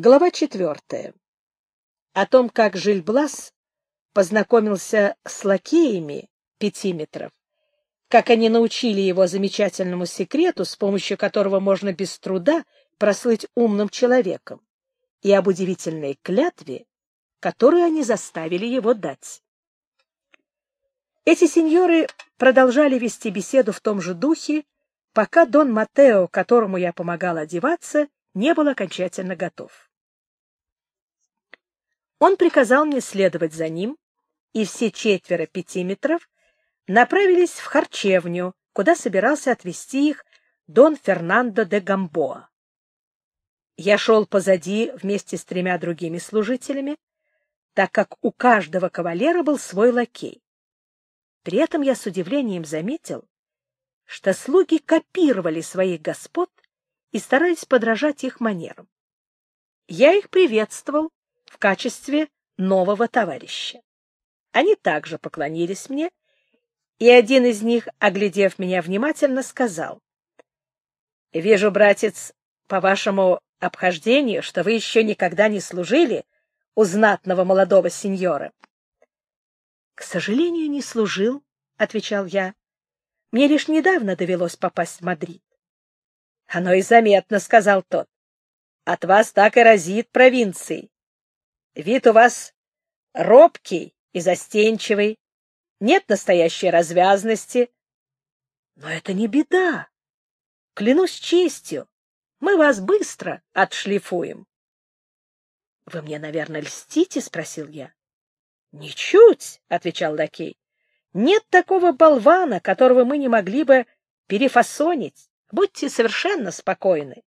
Глава четвертая. О том, как Жильблас познакомился с лакеями пятиметров, как они научили его замечательному секрету, с помощью которого можно без труда прослыть умным человеком, и об удивительной клятве, которую они заставили его дать. Эти сеньоры продолжали вести беседу в том же духе, пока Дон Матео, которому я помогал одеваться, не был окончательно готов. Он приказал мне следовать за ним, и все четверо пятиметров направились в харчевню, куда собирался отвезти их Дон Фернандо де Гамбоа. Я шел позади вместе с тремя другими служителями, так как у каждого кавалера был свой лакей. При этом я с удивлением заметил, что слуги копировали своих господ и старались подражать их манерам. Я их приветствовал в качестве нового товарища. Они также поклонились мне, и один из них, оглядев меня внимательно, сказал, «Вижу, братец, по вашему обхождению, что вы еще никогда не служили у знатного молодого сеньора». «К сожалению, не служил», — отвечал я. «Мне лишь недавно довелось попасть в Мадрид». «Оно и заметно», — сказал тот. «От вас так и разит провинцией. Вид у вас робкий и застенчивый, нет настоящей развязности. Но это не беда. Клянусь честью, мы вас быстро отшлифуем. — Вы мне, наверное, льстите? — спросил я. — Ничуть, — отвечал лакей. — Нет такого болвана, которого мы не могли бы перефасонить. Будьте совершенно спокойны.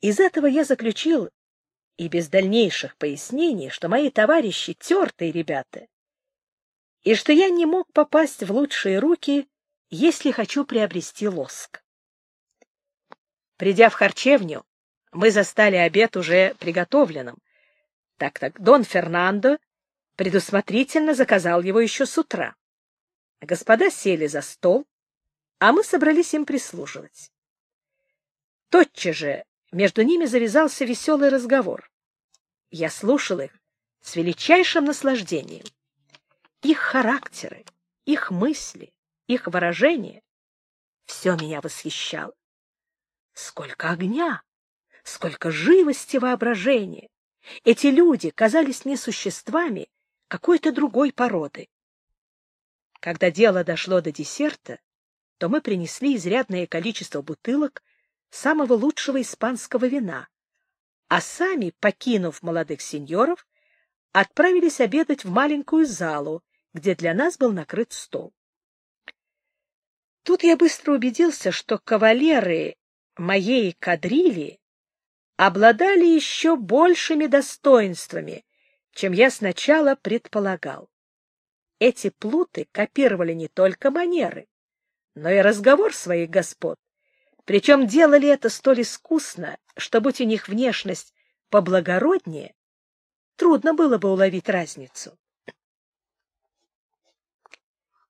Из этого я заключил, и без дальнейших пояснений, что мои товарищи — тертые ребята, и что я не мог попасть в лучшие руки, если хочу приобрести лоск. Придя в харчевню, мы застали обед уже приготовленным, так как Дон Фернандо предусмотрительно заказал его еще с утра. Господа сели за стол, а мы собрались им прислуживать. Тотчас же между ними завязался веселый разговор. Я слушал их с величайшим наслаждением. Их характеры, их мысли, их выражения — все меня восхищало. Сколько огня, сколько живости воображения! Эти люди казались мне существами какой-то другой породы. Когда дело дошло до десерта, то мы принесли изрядное количество бутылок самого лучшего испанского вина, а сами, покинув молодых сеньоров, отправились обедать в маленькую залу, где для нас был накрыт стол. Тут я быстро убедился, что кавалеры моей кадрили обладали еще большими достоинствами, чем я сначала предполагал. Эти плуты копировали не только манеры, но и разговор своих господ, причем делали это столь искусно, что, будь у них внешность поблагороднее, трудно было бы уловить разницу.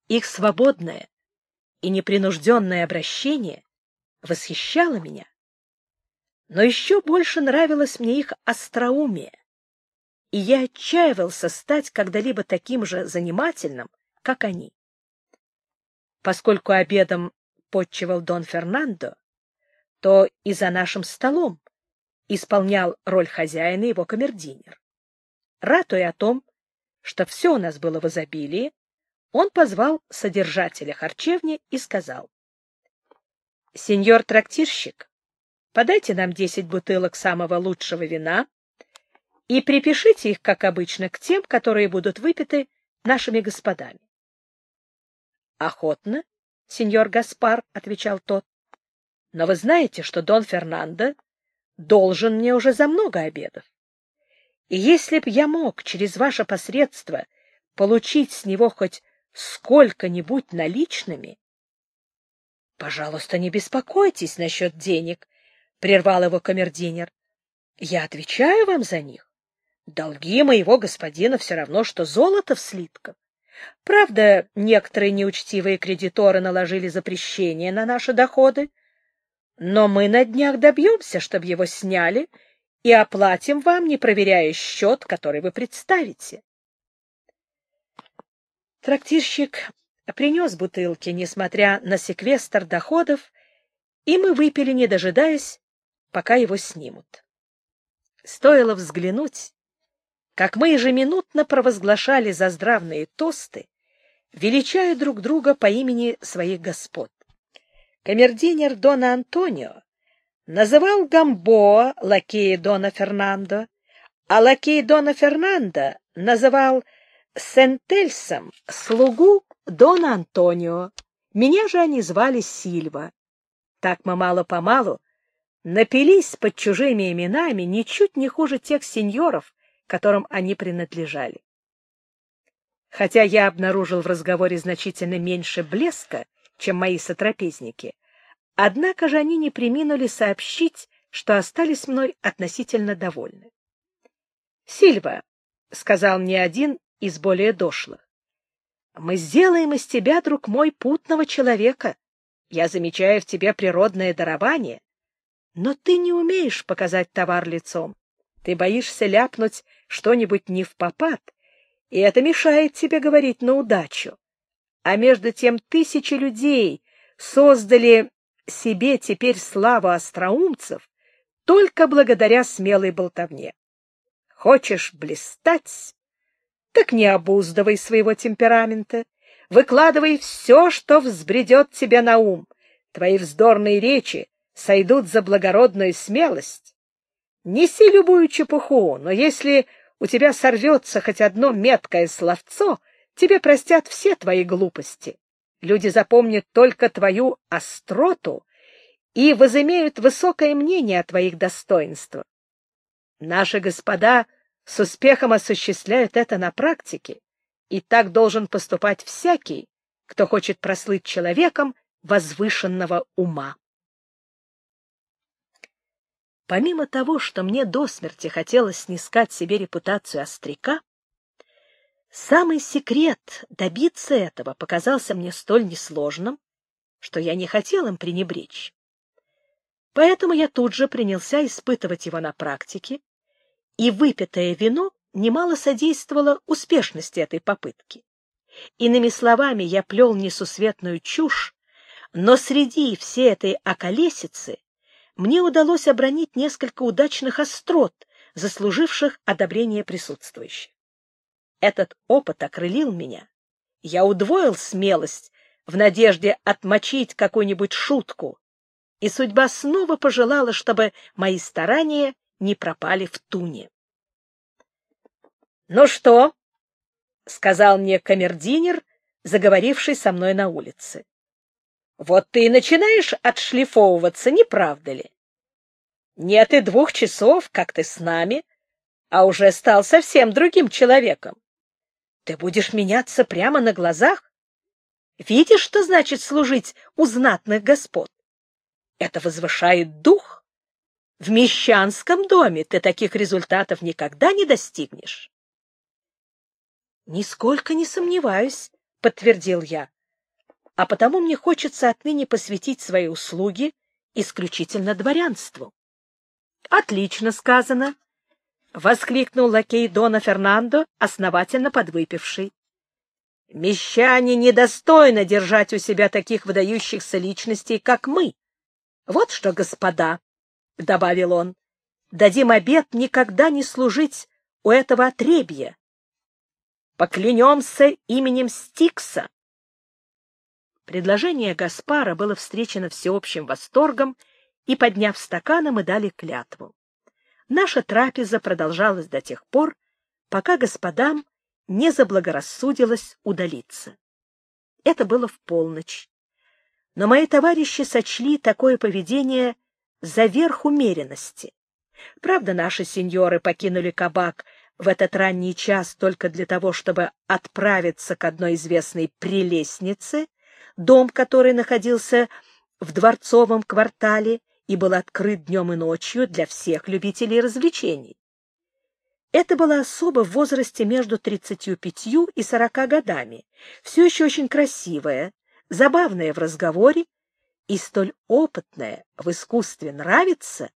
Их свободное и непринужденное обращение восхищало меня, но еще больше нравилось мне их остроумие, и я отчаивался стать когда-либо таким же занимательным, как они. Поскольку обедом подчевал Дон Фернандо, то и за нашим столом исполнял роль хозяина его камердинер. Ратуя о том, что все у нас было в изобилии, он позвал содержателя харчевни и сказал, «Сеньор трактирщик, подайте нам десять бутылок самого лучшего вина и припишите их, как обычно, к тем, которые будут выпиты нашими господами». «Охотно, сеньор Гаспар», — отвечал тот. Но вы знаете, что Дон Фернандо должен мне уже за много обедов. И если б я мог через ваше посредство получить с него хоть сколько-нибудь наличными... — Пожалуйста, не беспокойтесь насчет денег, — прервал его камердинер. Я отвечаю вам за них. Долги моего господина все равно, что золото в слитках. Правда, некоторые неучтивые кредиторы наложили запрещение на наши доходы, но мы на днях добьемся, чтобы его сняли, и оплатим вам, не проверяя счет, который вы представите. Трактирщик принес бутылки, несмотря на секвестр доходов, и мы выпили, не дожидаясь, пока его снимут. Стоило взглянуть, как мы ежеминутно провозглашали заздравные тосты, величая друг друга по имени своих господ. Камердинер Дона Антонио называл Гамбоа лакея Дона Фернандо, а лакей Дона Фернандо называл Сентельсом слугу Дона Антонио. Меня же они звали Сильва. Так мы мало-помалу напились под чужими именами ничуть не хуже тех сеньоров, которым они принадлежали. Хотя я обнаружил в разговоре значительно меньше блеска, чем мои сотрапезники, однако же они не приминули сообщить, что остались мной относительно довольны. — Сильва, — сказал мне один из более дошлых, — мы сделаем из тебя, друг мой, путного человека. Я замечаю в тебе природное дарование, но ты не умеешь показать товар лицом. Ты боишься ляпнуть что-нибудь не в попад, и это мешает тебе говорить на удачу. А между тем тысячи людей создали себе теперь славу остроумцев только благодаря смелой болтовне. Хочешь блистать? Так не обуздывай своего темперамента. Выкладывай все, что взбредет тебе на ум. Твои вздорные речи сойдут за благородную смелость. Неси любую чепуху, но если у тебя сорвется хоть одно меткое словцо, тебе простят все твои глупости. Люди запомнят только твою остроту и возымеют высокое мнение о твоих достоинствах. Наши господа с успехом осуществляют это на практике, и так должен поступать всякий, кто хочет прослыть человеком возвышенного ума. Помимо того, что мне до смерти хотелось снискать себе репутацию остряка, самый секрет добиться этого показался мне столь несложным, что я не хотел им пренебречь. Поэтому я тут же принялся испытывать его на практике, и выпитое вино немало содействовало успешности этой попытки. Иными словами, я плел несусветную чушь, но среди всей этой околесицы мне удалось обронить несколько удачных острот, заслуживших одобрение присутствующих. Этот опыт окрылил меня. Я удвоил смелость в надежде отмочить какую-нибудь шутку, и судьба снова пожелала, чтобы мои старания не пропали в туне. — Ну что? — сказал мне камердинер, заговоривший со мной на улице. Вот ты и начинаешь отшлифовываться, не правда ли? Нет и двух часов, как ты с нами, а уже стал совсем другим человеком. Ты будешь меняться прямо на глазах? Видишь, что значит служить у знатных господ? Это возвышает дух. В мещанском доме ты таких результатов никогда не достигнешь. — Нисколько не сомневаюсь, — подтвердил я а потому мне хочется отныне посвятить свои услуги исключительно дворянству. — Отлично сказано! — воскликнул лакей Дона Фернандо, основательно подвыпивший. — Мещане недостойно держать у себя таких выдающихся личностей, как мы. Вот что, господа, — добавил он, — дадим обет никогда не служить у этого отребья. Поклянемся именем Стикса, Предложение Гаспара было встречено всеобщим восторгом, и, подняв стаканы, мы дали клятву. Наша трапеза продолжалась до тех пор, пока господам не заблагорассудилось удалиться. Это было в полночь. Но мои товарищи сочли такое поведение за верх умеренности. Правда, наши сеньоры покинули кабак в этот ранний час только для того, чтобы отправиться к одной известной прелестнице дом, который находился в дворцовом квартале и был открыт днем и ночью для всех любителей развлечений. Это была особа в возрасте между 35 и 40 годами, все еще очень красивая, забавная в разговоре и столь опытная в искусстве нравится,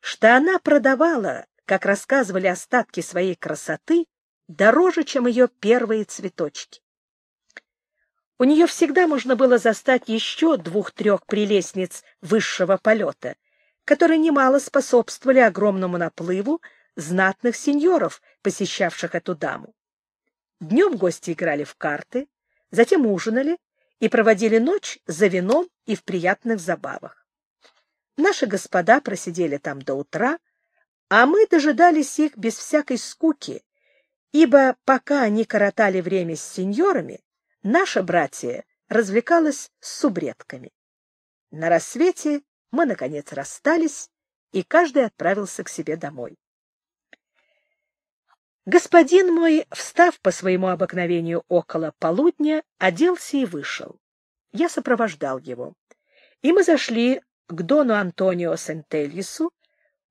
что она продавала, как рассказывали остатки своей красоты, дороже, чем ее первые цветочки. У нее всегда можно было застать еще двух-трех прелестниц высшего полета, которые немало способствовали огромному наплыву знатных сеньоров, посещавших эту даму. Днем гости играли в карты, затем ужинали и проводили ночь за вином и в приятных забавах. Наши господа просидели там до утра, а мы дожидались их без всякой скуки, ибо пока они коротали время с сеньорами, наша братья развлекалась с субредками. На рассвете мы, наконец, расстались, и каждый отправился к себе домой. Господин мой, встав по своему обыкновению около полудня, оделся и вышел. Я сопровождал его. И мы зашли к дону Антонио Сентельесу,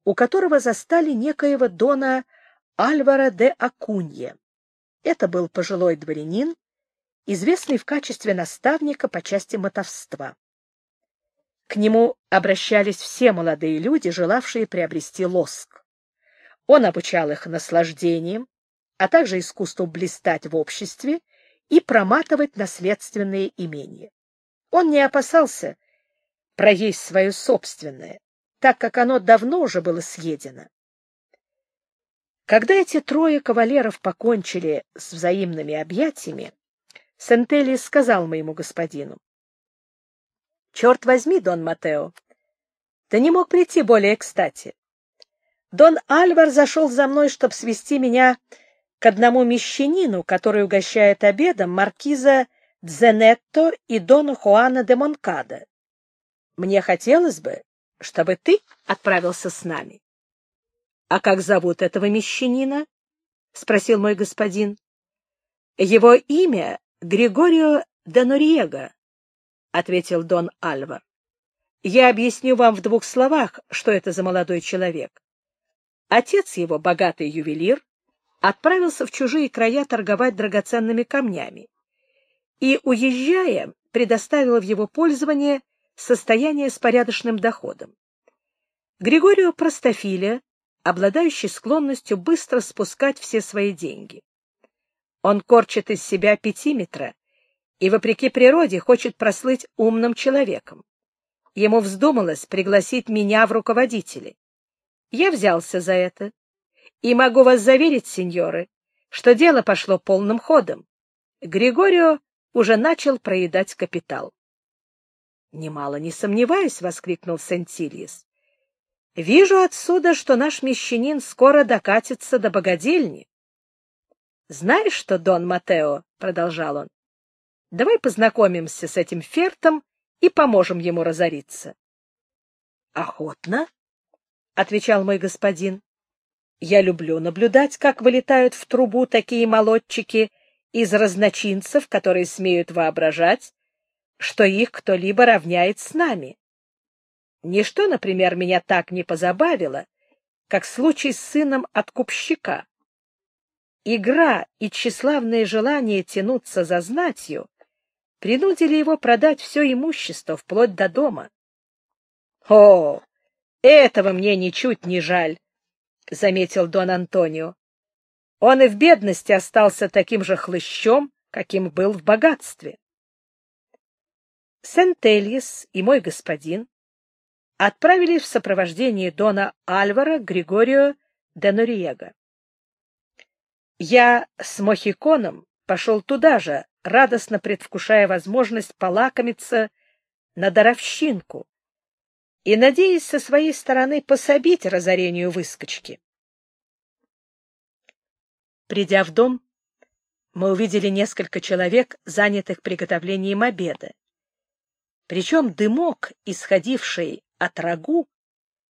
у которого застали некоего дона Альвара де Акунье. Это был пожилой дворянин, известный в качестве наставника по части мотовства. К нему обращались все молодые люди, желавшие приобрести лоск. Он обучал их наслаждением, а также искусству блистать в обществе и проматывать наследственные имения. Он не опасался проесть свое собственное, так как оно давно уже было съедено. Когда эти трое кавалеров покончили с взаимными объятиями, Сентелли сказал моему господину, «Черт возьми, Дон Матео, ты не мог прийти более кстати. Дон Альвар зашел за мной, чтобы свести меня к одному мещанину, который угощает обедом маркиза Дзенетто и Дона Хуана де Монкада. Мне хотелось бы, чтобы ты отправился с нами. — А как зовут этого мещанина? — спросил мой господин. — Его имя Григорио де Нориего, — ответил Дон Альвар. — Я объясню вам в двух словах, что это за молодой человек. Отец его, богатый ювелир, отправился в чужие края торговать драгоценными камнями и, уезжая, предоставил в его пользование состояние с порядочным доходом. Григорию Простофиля, обладающий склонностью быстро спускать все свои деньги. Он корчит из себя пятиметра и, вопреки природе, хочет прослыть умным человеком. Ему вздумалось пригласить меня в руководители. Я взялся за это и могу вас заверить, сеньоры, что дело пошло полным ходом. Григорио уже начал проедать капитал. — Немало не сомневаюсь, — воскликнул Сентильес. — Вижу отсюда, что наш мещанин скоро докатится до богадельни. — Знаешь что, Дон Матео, — продолжал он, — давай познакомимся с этим фертом и поможем ему разориться. — Охотно, — отвечал мой господин. Я люблю наблюдать, как вылетают в трубу такие молодчики из разночинцев, которые смеют воображать, что их кто-либо равняет с нами. Ничто, например, меня так не позабавило, как случай с сыном откупщика. Игра и тщеславное желание тянуться за знатью принудили его продать все имущество вплоть до дома. О, этого мне ничуть не жаль, — заметил Дон Антонио. Он и в бедности остался таким же хлыщом, каким был в богатстве. Сентельес и мой господин отправились в сопровождении Дона Альвара Григорио де Нориего. Я с Мохиконом пошел туда же, радостно предвкушая возможность полакомиться на даровщинку, и надеясь со своей стороны пособить разорению выскочки. Придя в дом, мы увидели несколько человек, занятых приготовлением обеда. Причем дымок, исходивший от рагу,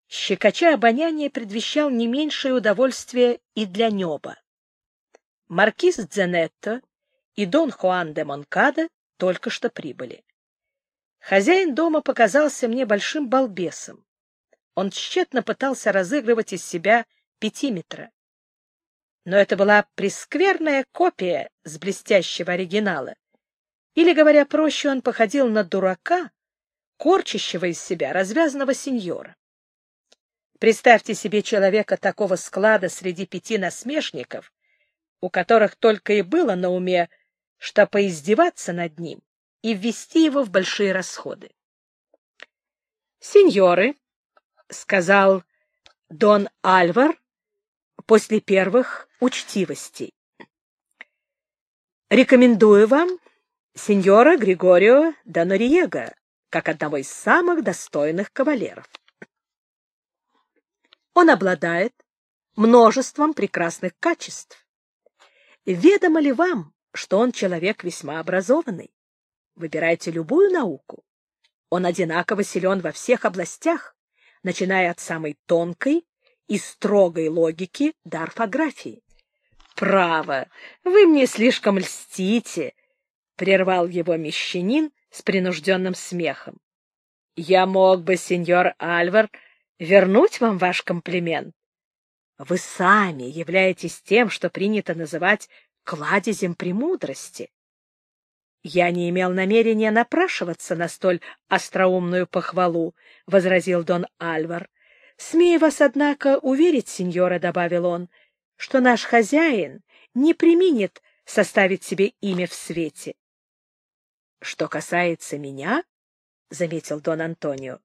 щекоча обоняние предвещал не меньшее удовольствие и для неба. Маркиз Дзенетто и Дон Хуан де Монкада только что прибыли. Хозяин дома показался мне большим балбесом. Он тщетно пытался разыгрывать из себя пятиметра. Но это была прескверная копия с блестящего оригинала. Или, говоря проще, он походил на дурака, корчащего из себя развязанного сеньора. Представьте себе человека такого склада среди пяти насмешников, у которых только и было на уме, что поиздеваться над ним и ввести его в большие расходы. «Сеньоры», — сказал Дон Альвар после первых учтивостей, — «рекомендую вам сеньора Григорио Донориего как одного из самых достойных кавалеров. Он обладает множеством прекрасных качеств. Ведомо ли вам, что он человек весьма образованный? Выбирайте любую науку. Он одинаково силен во всех областях, начиная от самой тонкой и строгой логики до орфографии. «Право, вы мне слишком льстите», — прервал его мещанин с принужденным смехом. «Я мог бы, сеньор Альвар, вернуть вам ваш комплимент. Вы сами являетесь тем, что принято называть кладезем премудрости. Я не имел намерения напрашиваться на столь остроумную похвалу, — возразил Дон Альвар. — Смею вас, однако, уверить, сеньора, — добавил он, — что наш хозяин не применит составить себе имя в свете. — Что касается меня, — заметил Дон Антонио, —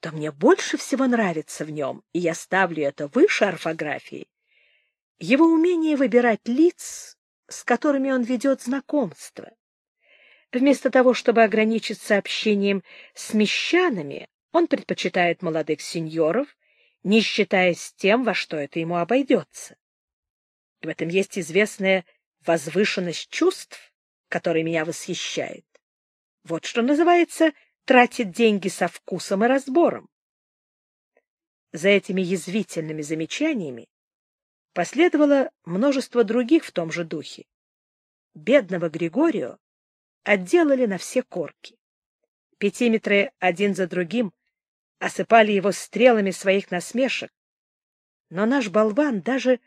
то мне больше всего нравится в нем, и я ставлю это выше орфографии. Его умение выбирать лиц, с которыми он ведет знакомство. Вместо того, чтобы ограничиться общением с мещанами, он предпочитает молодых сеньоров, не считаясь тем, во что это ему обойдется. В этом есть известная возвышенность чувств, которая меня восхищает. Вот что называется тратить деньги со вкусом и разбором. За этими язвительными замечаниями последовало множество других в том же духе. Бедного Григорио отделали на все корки. Пятиметры один за другим осыпали его стрелами своих насмешек, но наш болван даже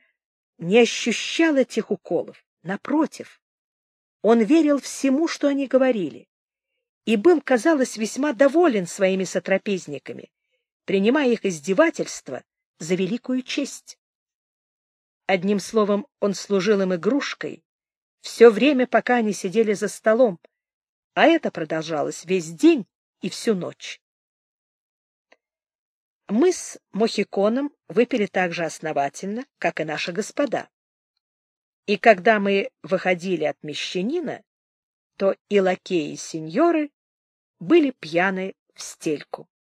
не ощущал этих уколов. Напротив, он верил всему, что они говорили, и был, казалось, весьма доволен своими сотрапезниками, принимая их издевательства за великую честь. Одним словом, он служил им игрушкой, все время, пока они сидели за столом, а это продолжалось весь день и всю ночь. Мы с Мохиконом выпили так же основательно, как и наши господа. И когда мы выходили от мещанина, то и лакеи, и сеньоры были пьяны в стельку.